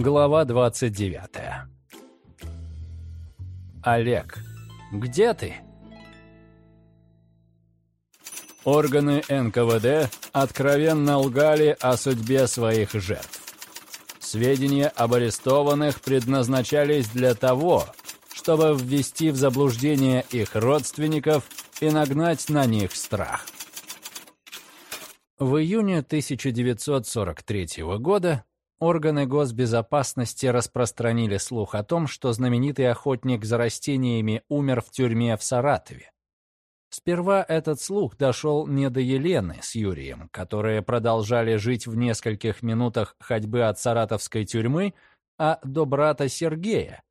Глава 29 Олег, где ты? Органы НКВД откровенно лгали о судьбе своих жертв. Сведения об арестованных предназначались для того, чтобы ввести в заблуждение их родственников и нагнать на них страх. В июне 1943 года органы госбезопасности распространили слух о том, что знаменитый охотник за растениями умер в тюрьме в Саратове. Сперва этот слух дошел не до Елены с Юрием, которые продолжали жить в нескольких минутах ходьбы от саратовской тюрьмы, а до брата Сергея.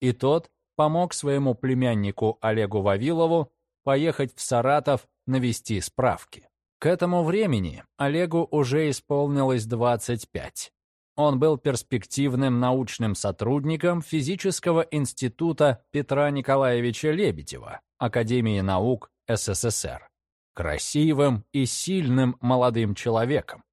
И тот помог своему племяннику Олегу Вавилову поехать в Саратов навести справки. К этому времени Олегу уже исполнилось 25. Он был перспективным научным сотрудником физического института Петра Николаевича Лебедева, Академии наук СССР. Красивым и сильным молодым человеком.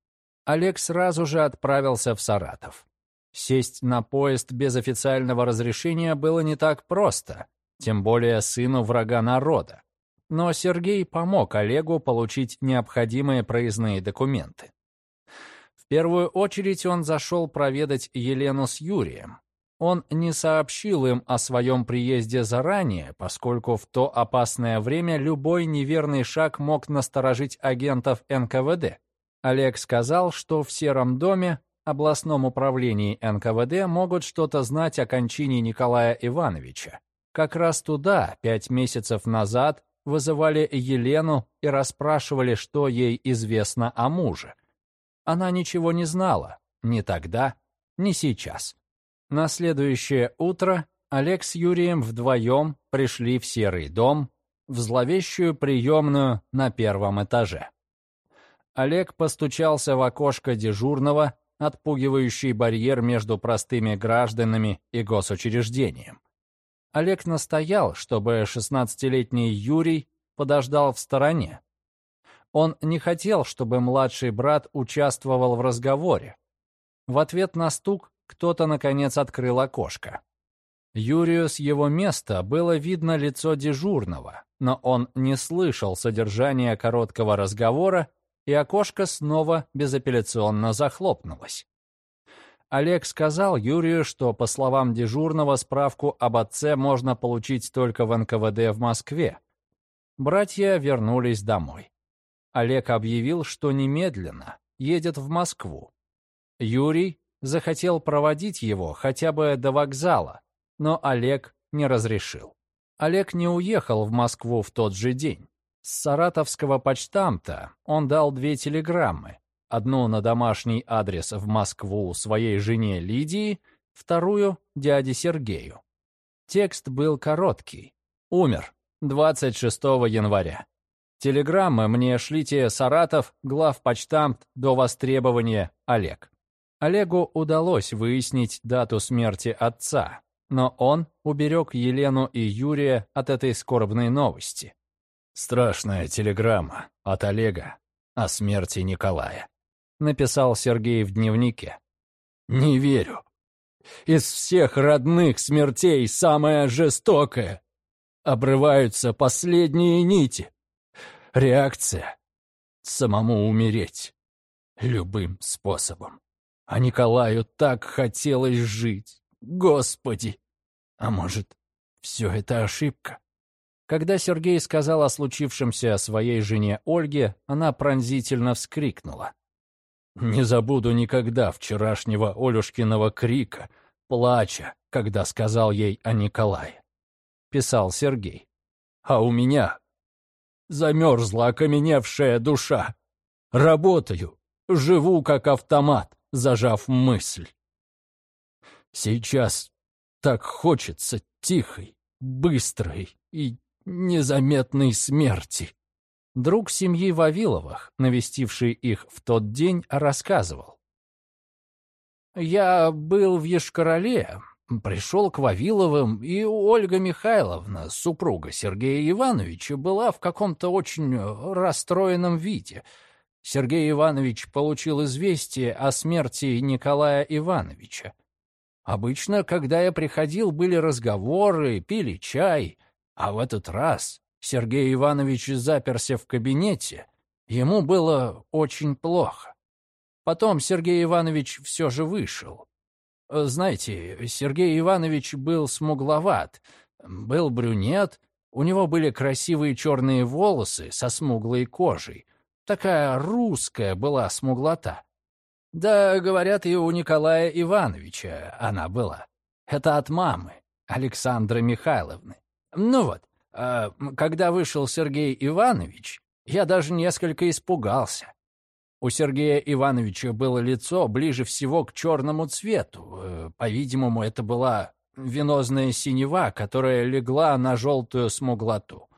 Олег сразу же отправился в Саратов. Сесть на поезд без официального разрешения было не так просто, тем более сыну врага народа но Сергей помог Олегу получить необходимые проездные документы. Первую очередь он зашел проведать Елену с Юрием. Он не сообщил им о своем приезде заранее, поскольку в то опасное время любой неверный шаг мог насторожить агентов НКВД. Олег сказал, что в Сером доме, областном управлении НКВД, могут что-то знать о кончине Николая Ивановича. Как раз туда, пять месяцев назад, вызывали Елену и расспрашивали, что ей известно о муже. Она ничего не знала, ни тогда, ни сейчас. На следующее утро Олег с Юрием вдвоем пришли в серый дом, в зловещую приемную на первом этаже. Олег постучался в окошко дежурного, отпугивающий барьер между простыми гражданами и госучреждением. Олег настоял, чтобы 16-летний Юрий подождал в стороне. Он не хотел, чтобы младший брат участвовал в разговоре. В ответ на стук кто-то, наконец, открыл окошко. Юрию с его места было видно лицо дежурного, но он не слышал содержания короткого разговора, и окошко снова безапелляционно захлопнулось. Олег сказал Юрию, что, по словам дежурного, справку об отце можно получить только в НКВД в Москве. Братья вернулись домой. Олег объявил, что немедленно едет в Москву. Юрий захотел проводить его хотя бы до вокзала, но Олег не разрешил. Олег не уехал в Москву в тот же день. С саратовского почтамта он дал две телеграммы, Одну на домашний адрес в Москву своей жене Лидии, вторую — дяде Сергею. Текст был короткий. Умер 26 января. Телеграммы мне шлите Саратов, главпочтамт до востребования Олег. Олегу удалось выяснить дату смерти отца, но он уберег Елену и Юрия от этой скорбной новости. Страшная телеграмма от Олега о смерти Николая написал Сергей в дневнике. «Не верю. Из всех родных смертей самая жестокая. Обрываются последние нити. Реакция — самому умереть. Любым способом. А Николаю так хотелось жить. Господи! А может, все это ошибка? Когда Сергей сказал о случившемся своей жене Ольге, она пронзительно вскрикнула. Не забуду никогда вчерашнего Олюшкиного крика, плача, когда сказал ей о Николае. Писал Сергей. А у меня замерзла окаменевшая душа. Работаю, живу как автомат, зажав мысль. Сейчас так хочется тихой, быстрой и незаметной смерти. Друг семьи Вавиловых, навестивший их в тот день, рассказывал. «Я был в Ешкарале, пришел к Вавиловым, и Ольга Михайловна, супруга Сергея Ивановича, была в каком-то очень расстроенном виде. Сергей Иванович получил известие о смерти Николая Ивановича. Обычно, когда я приходил, были разговоры, пили чай, а в этот раз Сергей Иванович заперся в кабинете. Ему было очень плохо. Потом Сергей Иванович все же вышел. Знаете, Сергей Иванович был смугловат, был брюнет, у него были красивые черные волосы со смуглой кожей. Такая русская была смуглота. Да, говорят, и у Николая Ивановича она была. Это от мамы, Александры Михайловны. Ну вот, а, когда вышел Сергей Иванович, я даже несколько испугался. У Сергея Ивановича было лицо ближе всего к черному цвету. Э, по-видимому, это была венозная синева, которая легла на желтую смуглоту.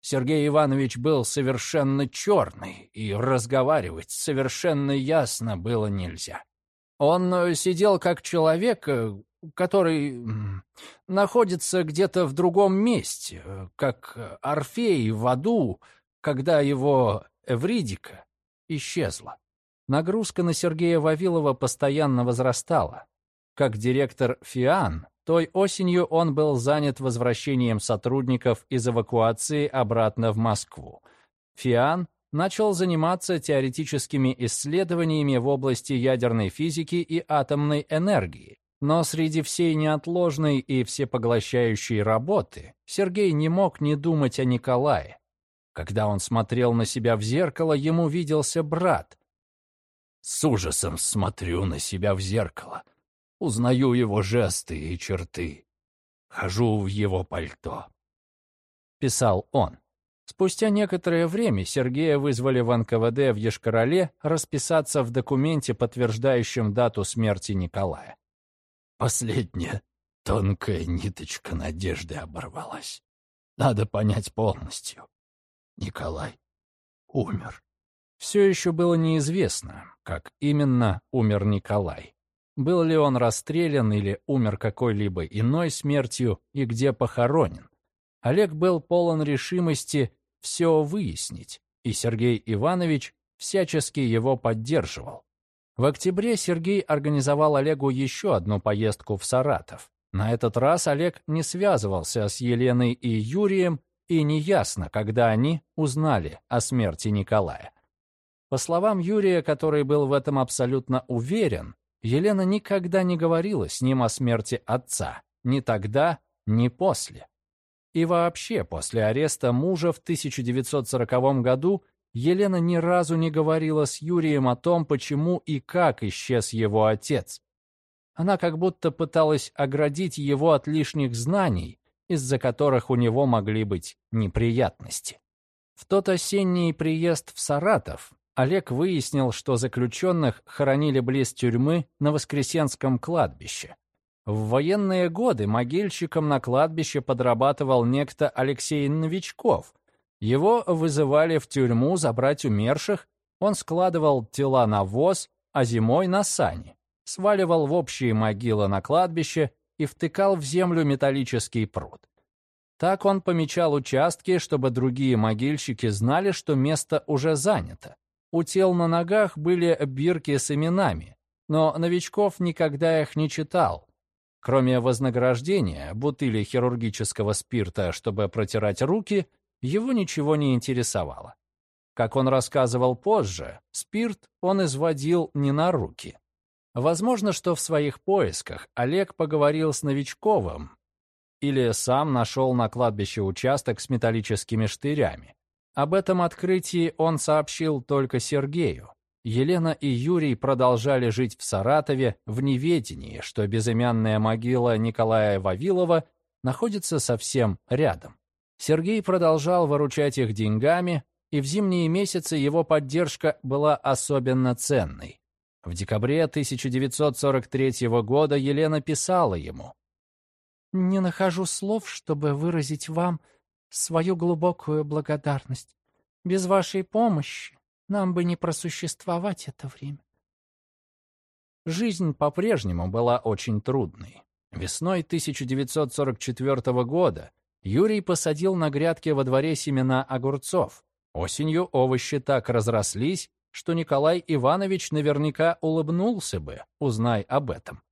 Сергей Иванович был совершенно черный, и разговаривать совершенно ясно было нельзя. Он э, сидел как человек, э, который находится где-то в другом месте, как Орфей в аду, когда его Эвридика исчезла. Нагрузка на Сергея Вавилова постоянно возрастала. Как директор ФИАН, той осенью он был занят возвращением сотрудников из эвакуации обратно в Москву. ФИАН начал заниматься теоретическими исследованиями в области ядерной физики и атомной энергии. Но среди всей неотложной и всепоглощающей работы Сергей не мог не думать о Николае. Когда он смотрел на себя в зеркало, ему виделся брат. «С ужасом смотрю на себя в зеркало. Узнаю его жесты и черты. Хожу в его пальто», — писал он. Спустя некоторое время Сергея вызвали в НКВД в Ешкарале расписаться в документе, подтверждающем дату смерти Николая. Последняя тонкая ниточка надежды оборвалась. Надо понять полностью. Николай умер. Все еще было неизвестно, как именно умер Николай. Был ли он расстрелян или умер какой-либо иной смертью и где похоронен? Олег был полон решимости все выяснить, и Сергей Иванович всячески его поддерживал. В октябре Сергей организовал Олегу еще одну поездку в Саратов. На этот раз Олег не связывался с Еленой и Юрием, и неясно, когда они узнали о смерти Николая. По словам Юрия, который был в этом абсолютно уверен, Елена никогда не говорила с ним о смерти отца, ни тогда, ни после. И вообще, после ареста мужа в 1940 году Елена ни разу не говорила с Юрием о том, почему и как исчез его отец. Она как будто пыталась оградить его от лишних знаний, из-за которых у него могли быть неприятности. В тот осенний приезд в Саратов Олег выяснил, что заключенных хоронили близ тюрьмы на Воскресенском кладбище. В военные годы могильщиком на кладбище подрабатывал некто Алексей Новичков. Его вызывали в тюрьму забрать умерших, он складывал тела на воз, а зимой на сани, сваливал в общие могилы на кладбище и втыкал в землю металлический пруд. Так он помечал участки, чтобы другие могильщики знали, что место уже занято. У тел на ногах были бирки с именами, но новичков никогда их не читал. Кроме вознаграждения, бутыли хирургического спирта, чтобы протирать руки, его ничего не интересовало. Как он рассказывал позже, спирт он изводил не на руки. Возможно, что в своих поисках Олег поговорил с Новичковым или сам нашел на кладбище участок с металлическими штырями. Об этом открытии он сообщил только Сергею. Елена и Юрий продолжали жить в Саратове в неведении, что безымянная могила Николая Вавилова находится совсем рядом. Сергей продолжал выручать их деньгами, и в зимние месяцы его поддержка была особенно ценной. В декабре 1943 года Елена писала ему. «Не нахожу слов, чтобы выразить вам свою глубокую благодарность. Без вашей помощи нам бы не просуществовать это время. Жизнь по-прежнему была очень трудной. Весной 1944 года Юрий посадил на грядке во дворе семена огурцов. Осенью овощи так разрослись, что Николай Иванович наверняка улыбнулся бы, узнай об этом.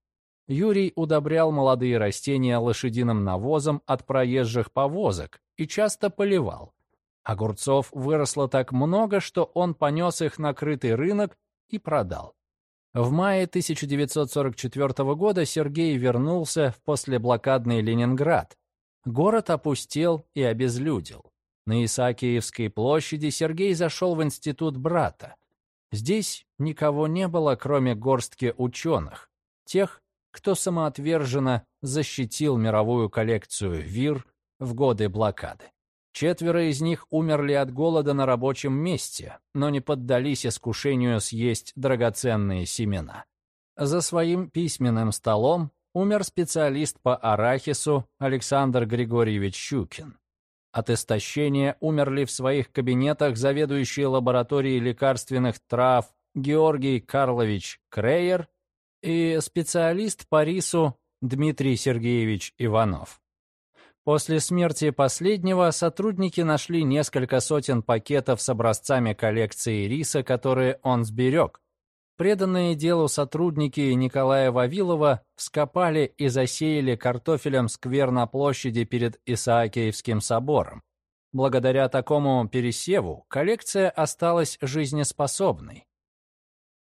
Юрий удобрял молодые растения лошадиным навозом от проезжих повозок и часто поливал. Огурцов выросло так много, что он понес их на крытый рынок и продал. В мае 1944 года Сергей вернулся в послеблокадный Ленинград. Город опустел и обезлюдил. На Исаакиевской площади Сергей зашел в институт брата. Здесь никого не было, кроме горстки ученых, тех, кто самоотверженно защитил мировую коллекцию ВИР в годы блокады. Четверо из них умерли от голода на рабочем месте, но не поддались искушению съесть драгоценные семена. За своим письменным столом умер специалист по арахису Александр Григорьевич Щукин. От истощения умерли в своих кабинетах заведующий лабораторией лекарственных трав Георгий Карлович Крейер и специалист по рису Дмитрий Сергеевич Иванов. После смерти последнего сотрудники нашли несколько сотен пакетов с образцами коллекции риса, которые он сберег. Преданные делу сотрудники Николая Вавилова вскопали и засеяли картофелем сквер на площади перед Исаакиевским собором. Благодаря такому пересеву коллекция осталась жизнеспособной.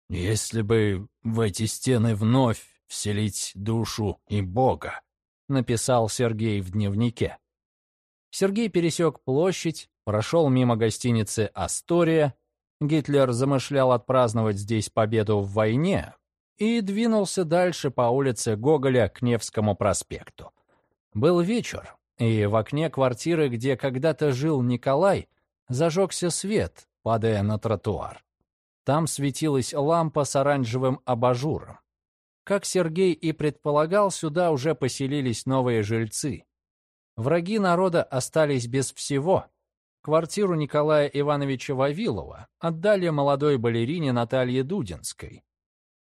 «Если бы в эти стены вновь вселить душу и Бога», написал Сергей в дневнике. Сергей пересек площадь, прошел мимо гостиницы «Астория», Гитлер замышлял отпраздновать здесь победу в войне и двинулся дальше по улице Гоголя к Невскому проспекту. Был вечер, и в окне квартиры, где когда-то жил Николай, зажегся свет, падая на тротуар. Там светилась лампа с оранжевым абажуром. Как Сергей и предполагал, сюда уже поселились новые жильцы. Враги народа остались без всего. Квартиру Николая Ивановича Вавилова отдали молодой балерине Наталье Дудинской.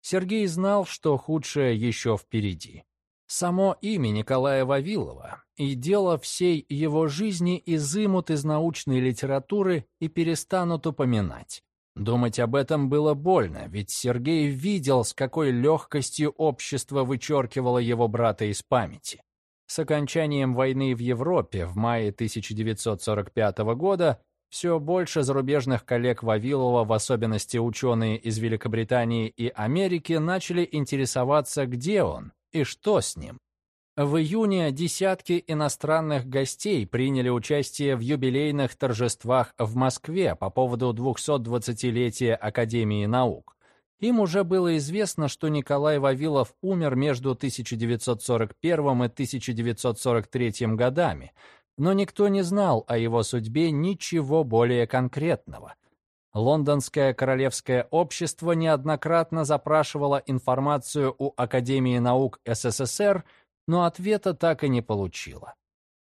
Сергей знал, что худшее еще впереди. Само имя Николая Вавилова и дело всей его жизни изымут из научной литературы и перестанут упоминать. Думать об этом было больно, ведь Сергей видел, с какой легкостью общество вычеркивало его брата из памяти. С окончанием войны в Европе в мае 1945 года все больше зарубежных коллег Вавилова, в особенности ученые из Великобритании и Америки, начали интересоваться, где он и что с ним. В июне десятки иностранных гостей приняли участие в юбилейных торжествах в Москве по поводу 220-летия Академии наук. Им уже было известно, что Николай Вавилов умер между 1941 и 1943 годами, но никто не знал о его судьбе ничего более конкретного. Лондонское королевское общество неоднократно запрашивало информацию у Академии наук СССР – но ответа так и не получила.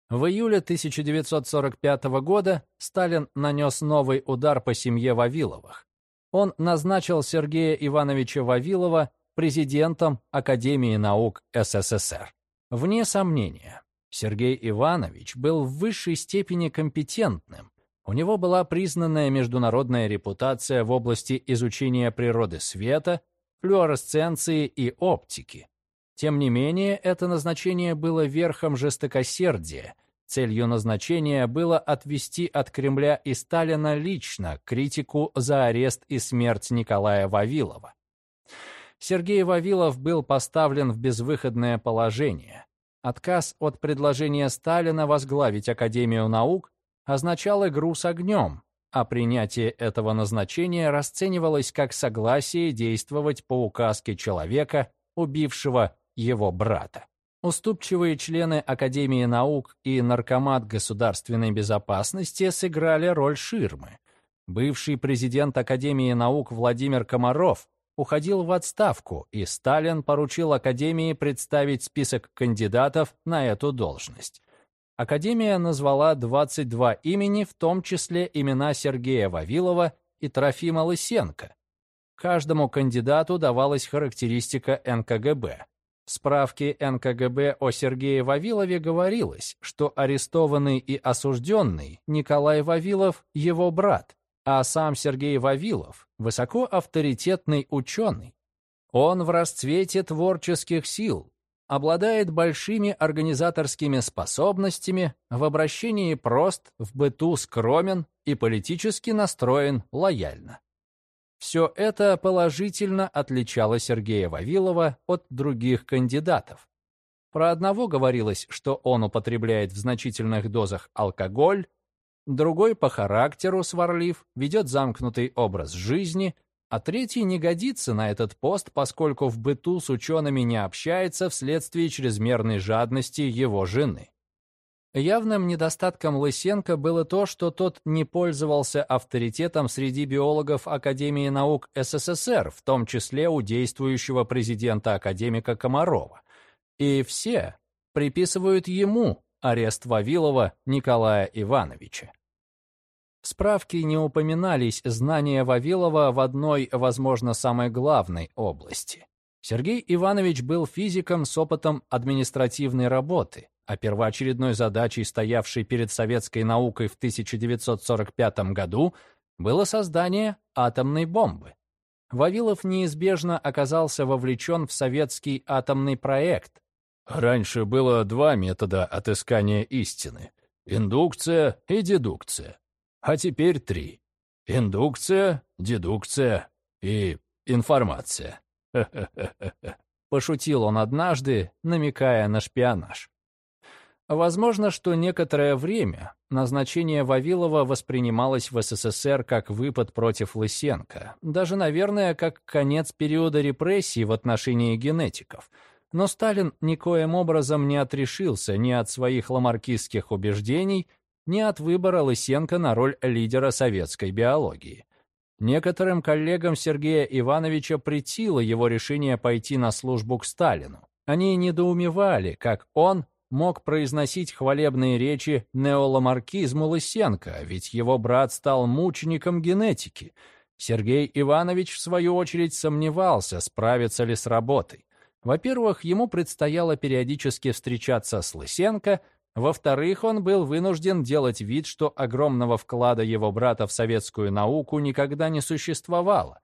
В июле 1945 года Сталин нанес новый удар по семье Вавиловых. Он назначил Сергея Ивановича Вавилова президентом Академии наук СССР. Вне сомнения, Сергей Иванович был в высшей степени компетентным. У него была признанная международная репутация в области изучения природы света, флуоресценции и оптики. Тем не менее, это назначение было верхом жестокосердия. Целью назначения было отвести от Кремля и Сталина лично критику за арест и смерть Николая Вавилова. Сергей Вавилов был поставлен в безвыходное положение. Отказ от предложения Сталина возглавить Академию наук означал игру с огнем, а принятие этого назначения расценивалось как согласие действовать по указке человека, убившего его брата. Уступчивые члены Академии наук и Наркомат государственной безопасности сыграли роль ширмы. Бывший президент Академии наук Владимир Комаров уходил в отставку, и Сталин поручил Академии представить список кандидатов на эту должность. Академия назвала 22 имени, в том числе имена Сергея Вавилова и Трофима Лысенко. Каждому кандидату давалась характеристика НКГБ. В справке НКГБ о Сергее Вавилове говорилось, что арестованный и осужденный Николай Вавилов – его брат, а сам Сергей Вавилов – высокоавторитетный ученый. Он в расцвете творческих сил, обладает большими организаторскими способностями, в обращении прост, в быту скромен и политически настроен лояльно. Все это положительно отличало Сергея Вавилова от других кандидатов. Про одного говорилось, что он употребляет в значительных дозах алкоголь, другой по характеру сварлив, ведет замкнутый образ жизни, а третий не годится на этот пост, поскольку в быту с учеными не общается вследствие чрезмерной жадности его жены. Явным недостатком Лысенко было то, что тот не пользовался авторитетом среди биологов Академии наук СССР, в том числе у действующего президента академика Комарова. И все приписывают ему арест Вавилова Николая Ивановича. В справке не упоминались знания Вавилова в одной, возможно, самой главной области. Сергей Иванович был физиком с опытом административной работы, а первоочередной задачей, стоявшей перед советской наукой в 1945 году, было создание атомной бомбы. Вавилов неизбежно оказался вовлечен в советский атомный проект. Раньше было два метода отыскания истины — индукция и дедукция. А теперь три. Индукция, дедукция и информация. Пошутил он однажды, намекая на шпионаж. Возможно, что некоторое время назначение Вавилова воспринималось в СССР как выпад против Лысенко, даже, наверное, как конец периода репрессий в отношении генетиков. Но Сталин никоим образом не отрешился ни от своих ламаркистских убеждений, ни от выбора Лысенко на роль лидера советской биологии. Некоторым коллегам Сергея Ивановича притило его решение пойти на службу к Сталину. Они недоумевали, как он мог произносить хвалебные речи неоламаркизму Лысенко, ведь его брат стал мучеником генетики. Сергей Иванович, в свою очередь, сомневался, справится ли с работой. Во-первых, ему предстояло периодически встречаться с Лысенко – во-вторых, он был вынужден делать вид, что огромного вклада его брата в советскую науку никогда не существовало.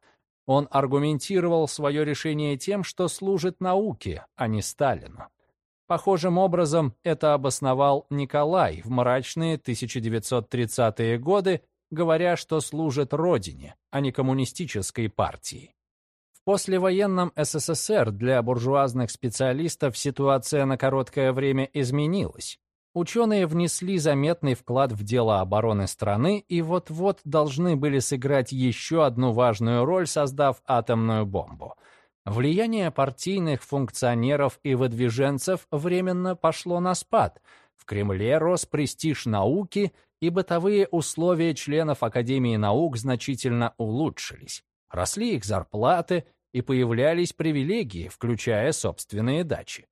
Он аргументировал свое решение тем, что служит науке, а не Сталину. Похожим образом это обосновал Николай в мрачные 1930-е годы, говоря, что служит родине, а не коммунистической партии. В послевоенном СССР для буржуазных специалистов ситуация на короткое время изменилась. Ученые внесли заметный вклад в дело обороны страны и вот-вот должны были сыграть еще одну важную роль, создав атомную бомбу. Влияние партийных функционеров и выдвиженцев временно пошло на спад. В Кремле рос престиж науки, и бытовые условия членов Академии наук значительно улучшились. Росли их зарплаты, и появлялись привилегии, включая собственные дачи.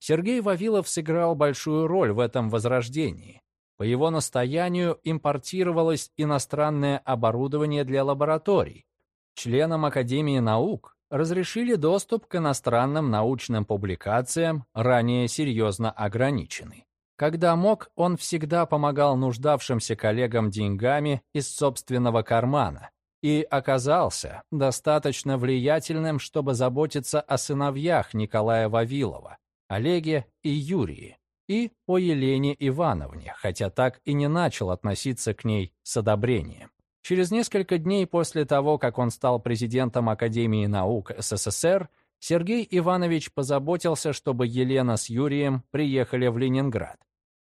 Сергей Вавилов сыграл большую роль в этом возрождении. По его настоянию импортировалось иностранное оборудование для лабораторий. Членам Академии наук разрешили доступ к иностранным научным публикациям, ранее серьезно ограниченный. Когда мог, он всегда помогал нуждавшимся коллегам деньгами из собственного кармана и оказался достаточно влиятельным, чтобы заботиться о сыновьях Николая Вавилова, Олеге и Юрии, и о Елене Ивановне, хотя так и не начал относиться к ней с одобрением. Через несколько дней после того, как он стал президентом Академии наук СССР, Сергей Иванович позаботился, чтобы Елена с Юрием приехали в Ленинград.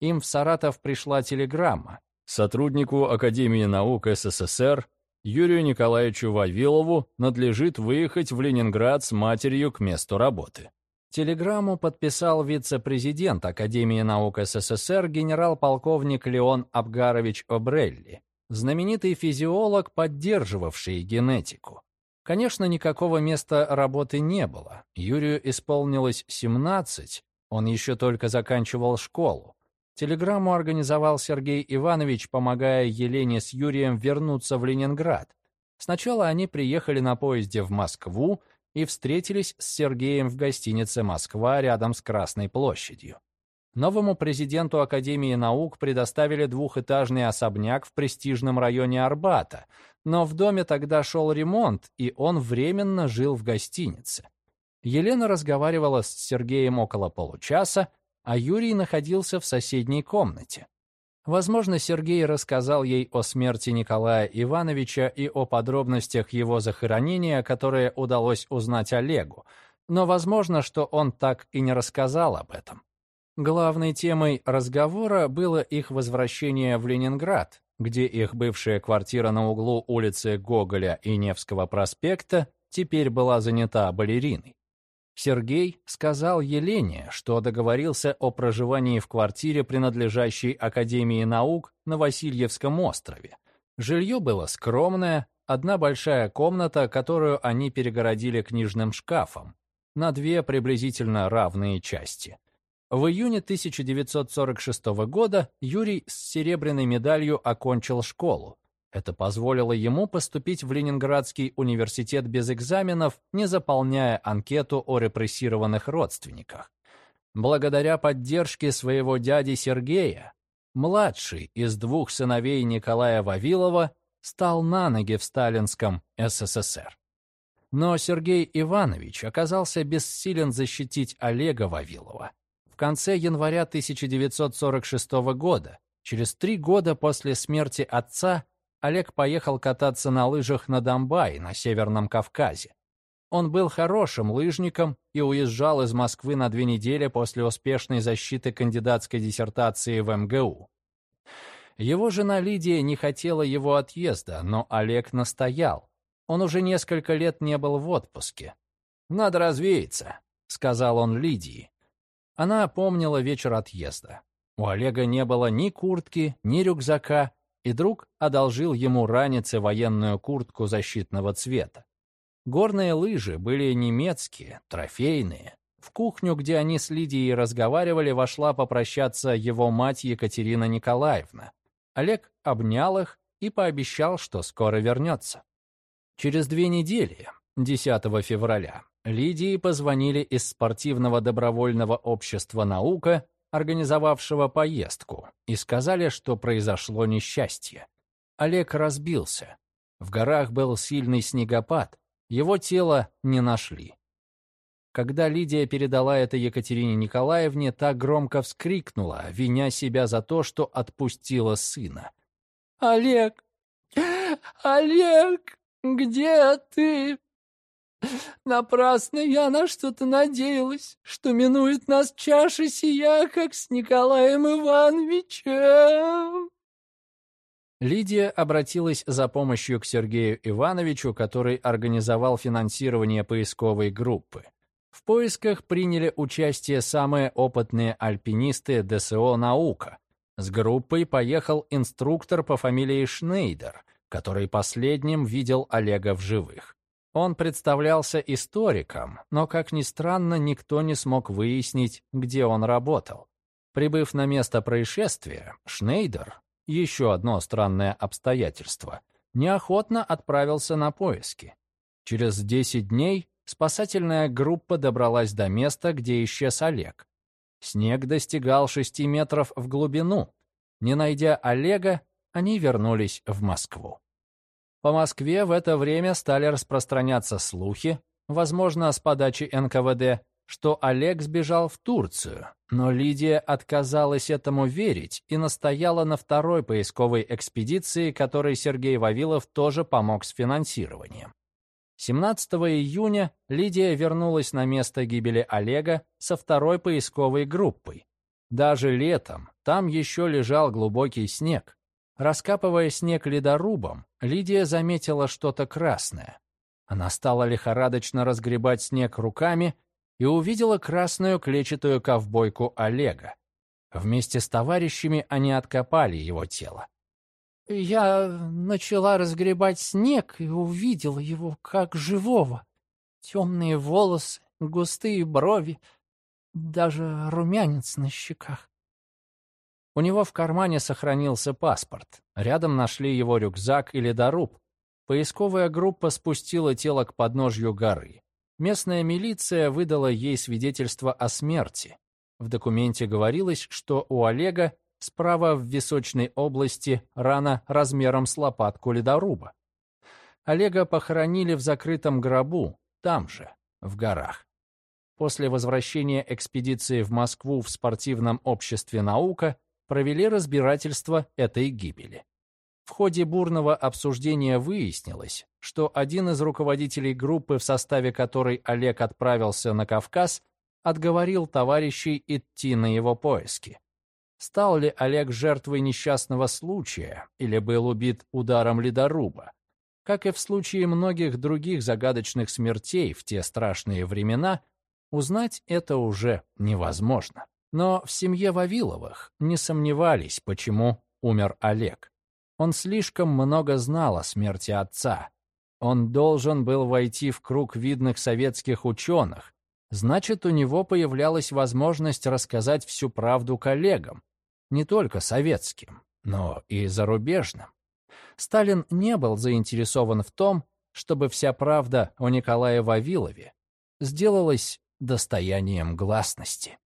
Им в Саратов пришла телеграмма. Сотруднику Академии наук СССР Юрию Николаевичу Вавилову надлежит выехать в Ленинград с матерью к месту работы. Телеграмму подписал вице-президент Академии наук СССР генерал-полковник Леон Абгарович Обрелли, знаменитый физиолог, поддерживавший генетику. Конечно, никакого места работы не было. Юрию исполнилось 17, он еще только заканчивал школу. Телеграмму организовал Сергей Иванович, помогая Елене с Юрием вернуться в Ленинград. Сначала они приехали на поезде в Москву, и встретились с Сергеем в гостинице «Москва» рядом с Красной площадью. Новому президенту Академии наук предоставили двухэтажный особняк в престижном районе Арбата, но в доме тогда шел ремонт, и он временно жил в гостинице. Елена разговаривала с Сергеем около получаса, а Юрий находился в соседней комнате. Возможно, Сергей рассказал ей о смерти Николая Ивановича и о подробностях его захоронения, которые удалось узнать Олегу, но возможно, что он так и не рассказал об этом. Главной темой разговора было их возвращение в Ленинград, где их бывшая квартира на углу улицы Гоголя и Невского проспекта теперь была занята балериной. Сергей сказал Елене, что договорился о проживании в квартире, принадлежащей Академии наук на Васильевском острове. Жилье было скромное, одна большая комната, которую они перегородили книжным шкафом, на две приблизительно равные части. В июне 1946 года Юрий с серебряной медалью окончил школу, это позволило ему поступить в Ленинградский университет без экзаменов, не заполняя анкету о репрессированных родственниках. Благодаря поддержке своего дяди Сергея, младший из двух сыновей Николая Вавилова стал на ноги в сталинском СССР. Но Сергей Иванович оказался бессилен защитить Олега Вавилова. Конце января 1946 года, через три года после смерти отца, Олег поехал кататься на лыжах на Донбай, на Северном Кавказе. Он был хорошим лыжником и уезжал из Москвы на две недели после успешной защиты кандидатской диссертации в МГУ. Его жена Лидия не хотела его отъезда, но Олег настоял. Он уже несколько лет не был в отпуске. «Надо развеяться», — сказал он Лидии. Она помнила вечер отъезда. У Олега не было ни куртки, ни рюкзака, и друг одолжил ему ранец и военную куртку защитного цвета. Горные лыжи были немецкие, трофейные. В кухню, где они с Лидией разговаривали, вошла попрощаться его мать Екатерина Николаевна. Олег обнял их и пообещал, что скоро вернется. Через две недели, 10 февраля, Лидии позвонили из спортивного добровольного общества «Наука» организовавшего поездку, и сказали, что произошло несчастье. Олег разбился. В горах был сильный снегопад, его тело не нашли. Когда Лидия передала это Екатерине Николаевне, та громко вскрикнула, виня себя за то, что отпустила сына. «Олег! Олег! Где ты?» Напрасно я на что-то надеялась, что минует нас чаша сия, как с Николаем Ивановичем. Лидия обратилась за помощью к Сергею Ивановичу, который организовал финансирование поисковой группы. В поисках приняли участие самые опытные альпинисты ДСО «Наука». С группой поехал инструктор по фамилии Шнейдер, который последним видел Олега в живых. Он представлялся историком, но, как ни странно, никто не смог выяснить, где он работал. Прибыв на место происшествия, Шнейдер, еще одно странное обстоятельство, неохотно отправился на поиски. Через 10 дней спасательная группа добралась до места, где исчез Олег. Снег достигал 6 метров в глубину. Не найдя Олега, они вернулись в Москву. По Москве в это время стали распространяться слухи, возможно, с подачи НКВД, что Олег сбежал в Турцию, но Лидия отказалась этому верить и настояла на второй поисковой экспедиции, которой Сергей Вавилов тоже помог с финансированием. 17 июня Лидия вернулась на место гибели Олега со второй поисковой группой. Даже летом там еще лежал глубокий снег, Раскапывая снег ледорубом, Лидия заметила что-то красное. Она стала лихорадочно разгребать снег руками и увидела красную клетчатую ковбойку Олега. Вместе с товарищами они откопали его тело. «Я начала разгребать снег и увидела его как живого. Темные волосы, густые брови, даже румянец на щеках. У него в кармане сохранился паспорт. Рядом нашли его рюкзак и ледоруб. Поисковая группа спустила тело к подножью горы. Местная милиция выдала ей свидетельство о смерти. В документе говорилось, что у Олега справа в височной области рана размером с лопатку ледоруба. Олега похоронили в закрытом гробу, там же, в горах. после возвращения экспедиции в Москву в спортивном обществе «Наука» провели разбирательство этой гибели. В ходе бурного обсуждения выяснилось, что один из руководителей группы, в составе которой Олег отправился на Кавказ, отговорил товарищей идти на его поиски. Стал ли Олег жертвой несчастного случая или был убит ударом ледоруба? Как и в случае многих других загадочных смертей в те страшные времена, узнать это уже невозможно. Но в семье Вавиловых не сомневались, почему умер Олег. Он слишком много знал о смерти отца. Он должен был войти в круг видных советских ученых. Значит, у него появлялась возможность рассказать всю правду коллегам, не только советским, но и зарубежным. Сталин не был заинтересован в том, чтобы вся правда о Николае Вавилове сделалась достоянием гласности.